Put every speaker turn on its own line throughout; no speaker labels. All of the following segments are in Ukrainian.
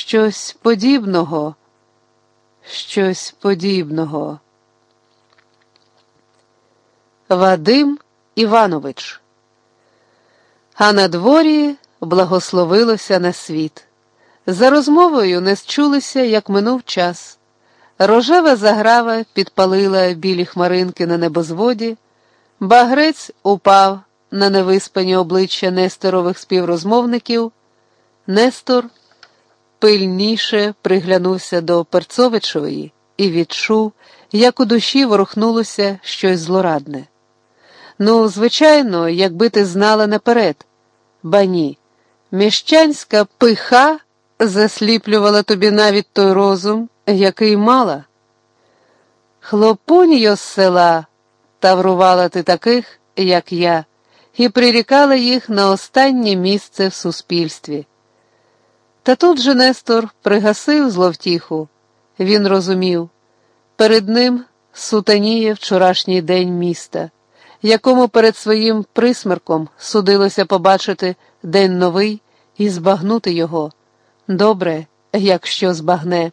щось подібного, щось подібного. Вадим Іванович. А на дворі благословилося на світ. За розмовою не счулися, як минув час. Рожева заграва підпалила білі хмаринки на небозводі, багрець упав на невиспані обличчя Несторових співрозмовників. Нестор пильніше приглянувся до Перцовичової і відчув, як у душі ворухнулося щось злорадне. Ну, звичайно, якби ти знала наперед, ба ні, міщанська пиха засліплювала тобі навіть той розум, який мала. Хлопуньо з села таврувала ти таких, як я, і прирікала їх на останнє місце в суспільстві. Та тут же Нестор пригасив зловтіху. Він розумів, перед ним сутаніє вчорашній день міста, якому перед своїм присмерком судилося побачити день новий і збагнути його. Добре, якщо збагне.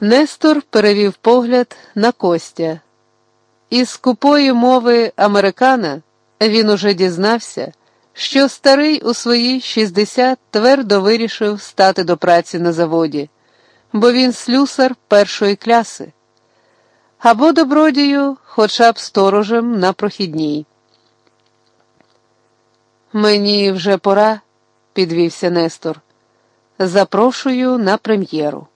Нестор перевів погляд на Костя. Із скупої мови американа він уже дізнався, що старий у свої 60 твердо вирішив стати до праці на заводі, бо він слюсар першої кляси, або добродію, хоча б сторожем на прохідній. Мені вже пора, підвівся Нестор. Запрошую на прем'єру.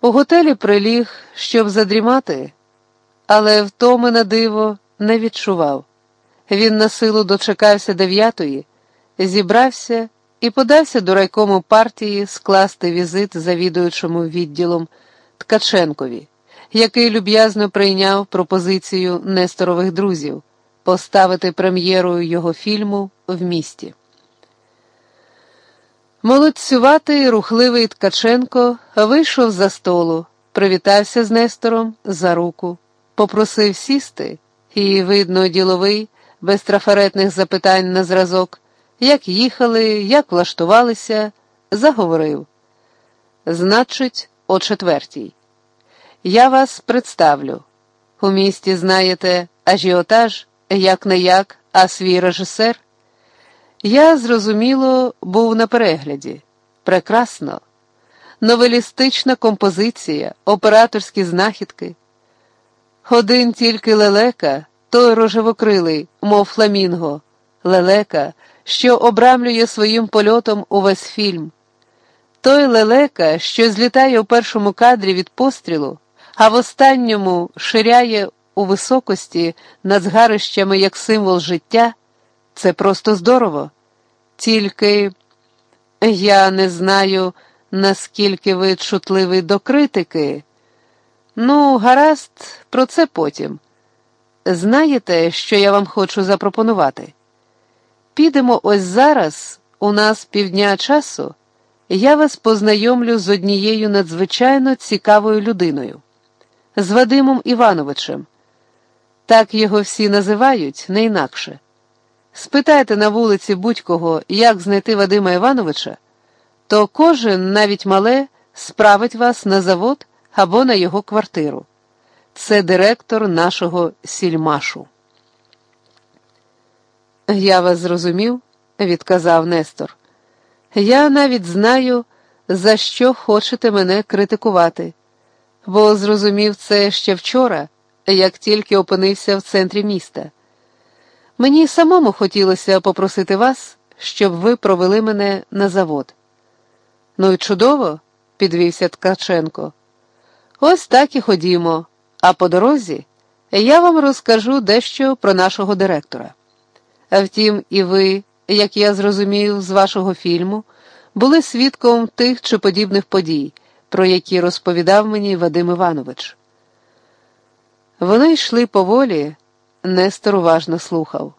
У готелі приліг, щоб задрімати, але втоми на диво не відчував. Він на силу дочекався дев'ятої, зібрався і подався до райкому партії скласти візит завідуючому відділом Ткаченкові, який люб'язно прийняв пропозицію Несторових друзів поставити прем'єрою його фільму в місті. Молодцюватий рухливий Ткаченко вийшов за столу, привітався з Нестором за руку, попросив сісти, і, видно, діловий, без трафаретних запитань на зразок, як їхали, як влаштувалися, заговорив. Значить, о четвертій. Я вас представлю. У місті знаєте ажіотаж, як не як, а свій режисер. Я, зрозуміло, був на перегляді. Прекрасно. Новелістична композиція, операторські знахідки. Один тільки лелека, той рожевокрилий, мов фламінго, лелека, що обрамлює своїм польотом увесь фільм. Той лелека, що злітає у першому кадрі від пострілу, а в останньому ширяє у високості над згарищами як символ життя. Це просто здорово. Тільки я не знаю, наскільки ви чутливий до критики. Ну, гаразд, про це потім. Знаєте, що я вам хочу запропонувати? Підемо ось зараз, у нас півдня часу, я вас познайомлю з однією надзвичайно цікавою людиною, з Вадимом Івановичем. Так його всі називають, не інакше. Спитайте на вулиці будь-кого, як знайти Вадима Івановича, то кожен, навіть мале, справить вас на завод або на його квартиру. Це директор нашого сільмашу. Я вас зрозумів, відказав Нестор. Я навіть знаю, за що хочете мене критикувати, бо зрозумів це ще вчора, як тільки опинився в центрі міста. Мені самому хотілося попросити вас, щоб ви провели мене на завод. Ну і чудово, підвівся Ткаченко. Ось так і ходімо, а по дорозі я вам розкажу дещо про нашого директора. Втім, і ви, як я зрозумів з вашого фільму, були свідком тих чи подібних подій, про які розповідав мені Вадим Іванович. Вони йшли поволі. Нестор уважно слухав.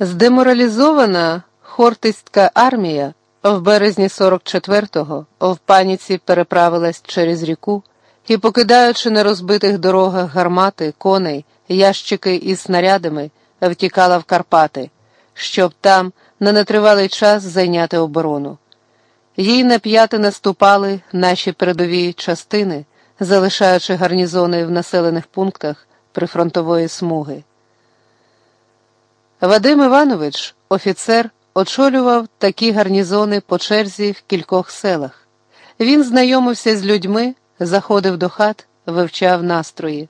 Здеморалізована хортистська армія в березні 44-го в паніці переправилась через ріку і, покидаючи на розбитих дорогах гармати, коней, ящики із снарядами, втікала в Карпати, щоб там на нетривалий час зайняти оборону. Їй на п'яти наступали наші передові частини, залишаючи гарнізони в населених пунктах прифронтової смуги. Вадим Іванович, офіцер, очолював такі гарнізони по черзі в кількох селах. Він знайомився з людьми, заходив до хат, вивчав настрої.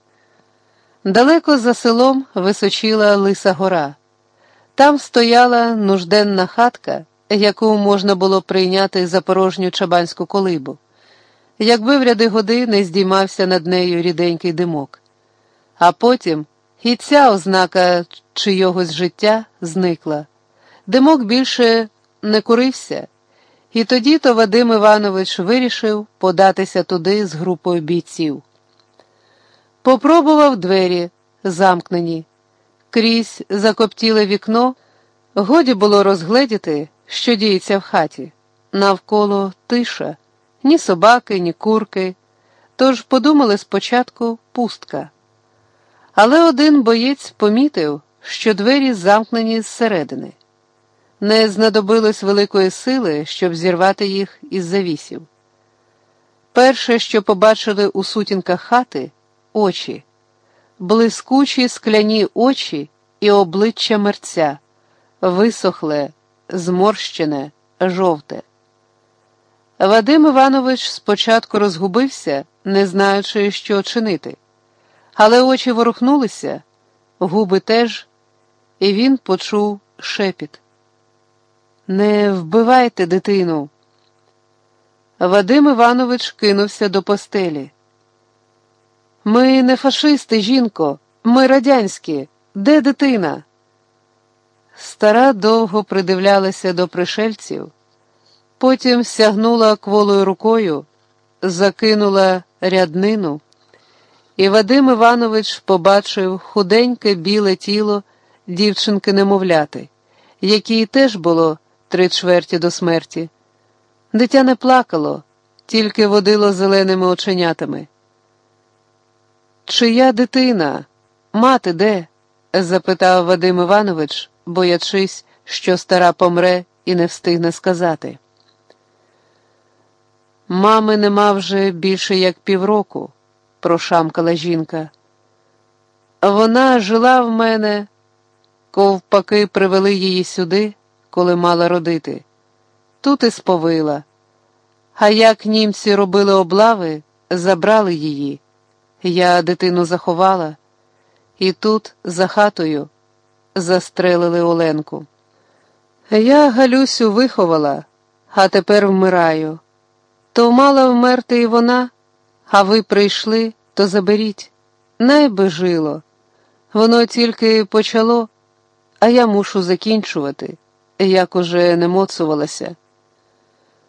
Далеко за селом височила Лиса гора. Там стояла нужденна хатка, яку можна було прийняти за порожню чабанську колибу, якби в ряди годи не здіймався над нею ріденький димок. А потім і ця ознака чийогось життя зникла. Димок більше не курився, і тоді то Вадим Іванович вирішив податися туди з групою бійців. Попробував двері, замкнені, крізь закоптіле вікно, годі було розгледіти, що діється в хаті. Навколо тиша, ні собаки, ні курки. Тож подумали спочатку пустка. Але один боєць помітив, що двері замкнені зсередини. Не знадобилось великої сили, щоб зірвати їх із завісів. Перше, що побачили у сутінках хати очі, блискучі скляні очі і обличчя мерця, висохле, зморщене, жовте. Вадим Іванович спочатку розгубився, не знаючи, що чинити, але очі ворухнулися, губи теж, і він почув шепіт. Не вбивайте дитину. Вадим Іванович кинувся до постелі. Ми не фашисти, жінко, ми радянські. Де дитина? Стара довго придивлялася до пришельців, потім сягнула кволою рукою, закинула ряднину, і Вадим Іванович побачив худеньке біле тіло дівчинки немовляти, якій теж було три чверті до смерті. Дитя не плакало, тільки водило зеленими оченятами. Чия дитина? Мати де? запитав Вадим Іванович, боячись, що стара помре і не встигне сказати. Мами нема вже більше як півроку, прошамкала жінка. Вона жила в мене, ковпаки привели її сюди, коли мала родити. Тут і сповила. А як німці робили облави, забрали її. Я дитину заховала, і тут, за хатою, застрелили Оленку. Я Галюсю виховала, а тепер вмираю. То мала вмерти і вона, а ви прийшли, то заберіть. Най би жило. Воно тільки почало, а я мушу закінчувати, як уже не моцувалася.